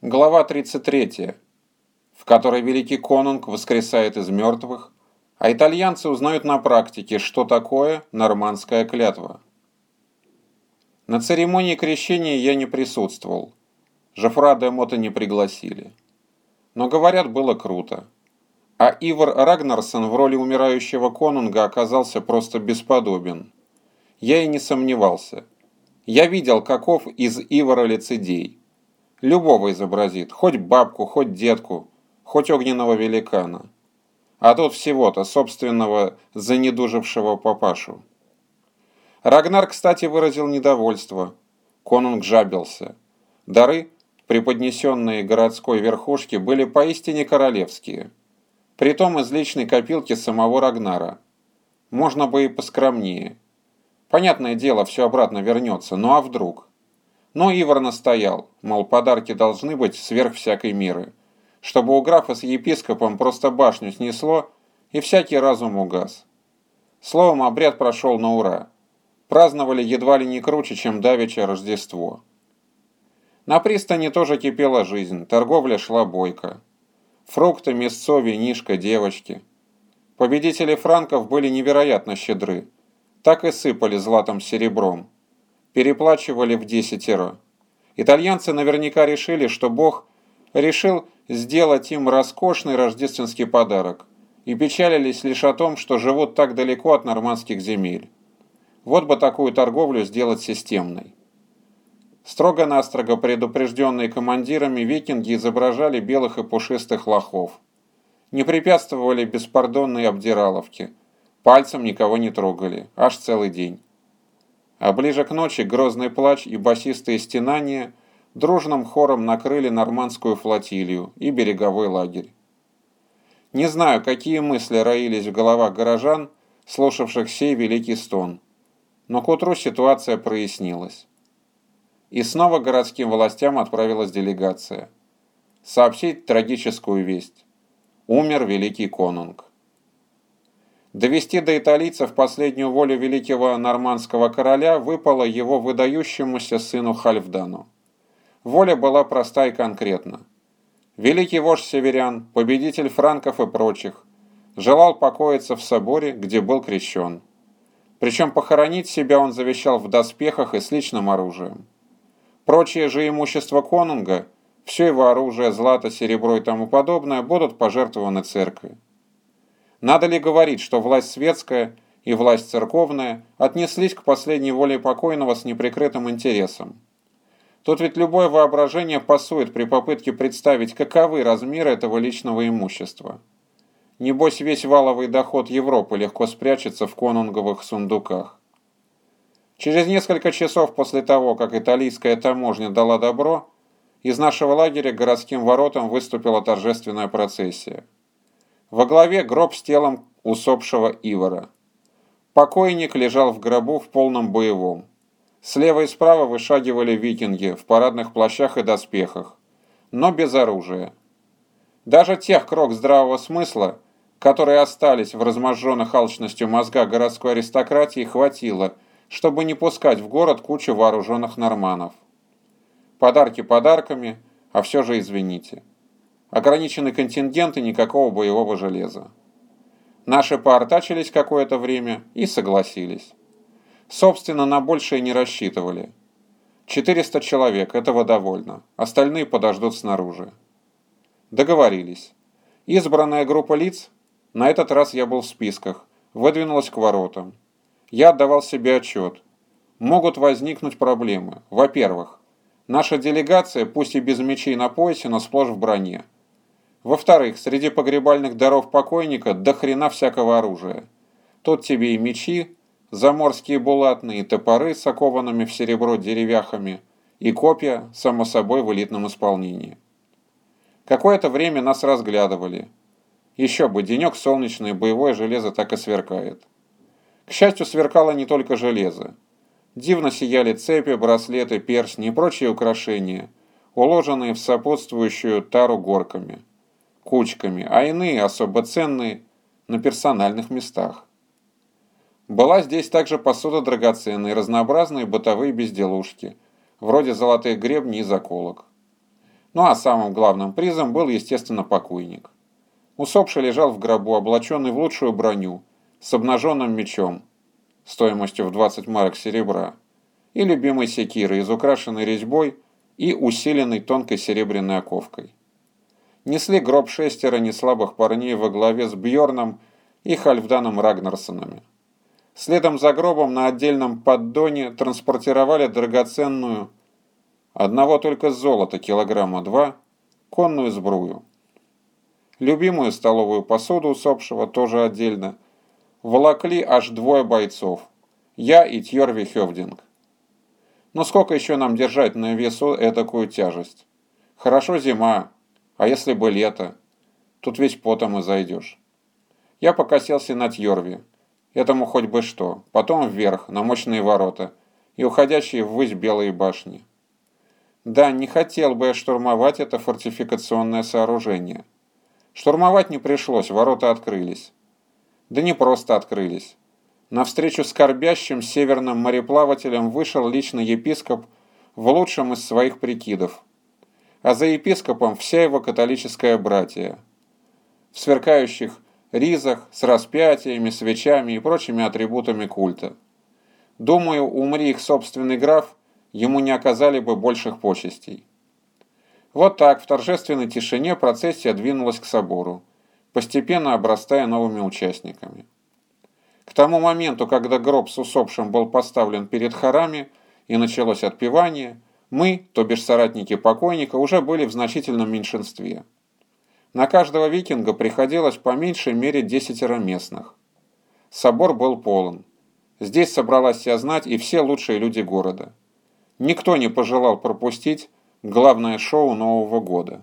Глава 33, в которой великий конунг воскресает из мертвых, а итальянцы узнают на практике, что такое нормандская клятва. На церемонии крещения я не присутствовал. Жофра де Мота не пригласили. Но, говорят, было круто. А Ивар Рагнарсон в роли умирающего конунга оказался просто бесподобен. Я и не сомневался. Я видел, каков из Ивара лицедей. Любого изобразит, хоть бабку, хоть детку, хоть огненного великана. А тут всего-то собственного занедужившего папашу. Рагнар, кстати, выразил недовольство. Конунг жабился. Дары, преподнесенные городской верхушке, были поистине королевские. Притом из личной копилки самого Рагнара. Можно бы и поскромнее. Понятное дело, все обратно вернется, ну а вдруг? Но Ивар настоял, мол, подарки должны быть сверх всякой меры, чтобы у графа с епископом просто башню снесло и всякий разум угас. Словом, обряд прошел на ура. Праздновали едва ли не круче, чем давеча Рождество. На пристани тоже кипела жизнь, торговля шла бойко. Фрукты, мясцо, винишко, девочки. Победители франков были невероятно щедры. Так и сыпали златом серебром переплачивали в десятеро. Итальянцы наверняка решили, что Бог решил сделать им роскошный рождественский подарок и печалились лишь о том, что живут так далеко от нормандских земель. Вот бы такую торговлю сделать системной. Строго-настрого предупрежденные командирами викинги изображали белых и пушистых лохов. Не препятствовали беспардонной обдираловке. Пальцем никого не трогали, аж целый день. А ближе к ночи грозный плач и басистые стенания дружным хором накрыли нормандскую флотилию и береговой лагерь. Не знаю, какие мысли роились в головах горожан, слушавших сей великий стон, но к утру ситуация прояснилась. И снова городским властям отправилась делегация. Сообщить трагическую весть. Умер великий конунг. Довести до италийцев последнюю волю великого нормандского короля выпало его выдающемуся сыну Хальфдану. Воля была проста и конкретна. Великий вождь северян, победитель франков и прочих, желал покоиться в соборе, где был крещен. Причем похоронить себя он завещал в доспехах и с личным оружием. Прочее же имущество конунга, все его оружие, злато, серебро и тому подобное будут пожертвованы церкви. Надо ли говорить, что власть светская и власть церковная отнеслись к последней воле покойного с неприкрытым интересом? Тут ведь любое воображение пасует при попытке представить, каковы размеры этого личного имущества. Небось, весь валовый доход Европы легко спрячется в конунговых сундуках. Через несколько часов после того, как италийская таможня дала добро, из нашего лагеря к городским воротам выступила торжественная процессия. Во главе гроб с телом усопшего Ивара. Покойник лежал в гробу в полном боевом. Слева и справа вышагивали викинги в парадных плащах и доспехах, но без оружия. Даже тех крок здравого смысла, которые остались в разможженных алчностью мозга городской аристократии, хватило, чтобы не пускать в город кучу вооруженных норманов. Подарки подарками, а все же извините. Ограниченный контингент и никакого боевого железа. Наши поортачились какое-то время и согласились. Собственно, на большее не рассчитывали. 400 человек, этого довольно. Остальные подождут снаружи. Договорились. Избранная группа лиц, на этот раз я был в списках, выдвинулась к воротам. Я отдавал себе отчет. Могут возникнуть проблемы. Во-первых, наша делегация, пусть и без мечей на поясе, но сплошь в броне. Во-вторых, среди погребальных даров покойника до хрена всякого оружия. Тут тебе и мечи, заморские булатные топоры с окованными в серебро деревяхами и копья, само собой, в элитном исполнении. Какое-то время нас разглядывали. Еще бы, денек солнечный, боевое железо так и сверкает. К счастью, сверкало не только железо. Дивно сияли цепи, браслеты, перстни и прочие украшения, уложенные в сопутствующую тару горками – кучками, а иные особо ценные на персональных местах. Была здесь также посуда драгоценная и разнообразные бытовые безделушки, вроде золотых гребней и заколок. Ну а самым главным призом был, естественно, покойник. Усопший лежал в гробу, облаченный в лучшую броню, с обнаженным мечом, стоимостью в 20 марок серебра, и любимой секирой, изукрашенной резьбой и усиленной тонкой серебряной оковкой. Несли гроб шестеро неслабых парней во главе с Бьорном и Хальфданом Рагнарсонами. Следом за гробом на отдельном поддоне транспортировали драгоценную, одного только золота килограмма два, конную сбрую. Любимую столовую посуду усопшего тоже отдельно волокли аж двое бойцов, я и Тьорви Хевдинг. Но сколько еще нам держать на весу этакую тяжесть? Хорошо зима, а если бы лето? Тут весь потом и зайдешь. Я покосился на Тьорви. Этому хоть бы что. Потом вверх, на мощные ворота и уходящие ввысь белые башни. Да, не хотел бы я штурмовать это фортификационное сооружение. Штурмовать не пришлось, ворота открылись. Да не просто открылись. Навстречу скорбящим северным мореплавателям вышел лично епископ в лучшем из своих прикидов. А за епископом вся его католическая братья. В сверкающих ризах, с распятиями, свечами и прочими атрибутами культа. Думаю, умри их собственный граф, ему не оказали бы больших почестей. Вот так, в торжественной тишине процессия двинулась к собору, постепенно обрастая новыми участниками. К тому моменту, когда гроб с усопшим был поставлен перед хорами и началось отпевание, мы, то бишь соратники покойника, уже были в значительном меньшинстве. На каждого викинга приходилось по меньшей мере десятеро местных. Собор был полон. Здесь собралась вся знать и все лучшие люди города. Никто не пожелал пропустить главное шоу Нового года.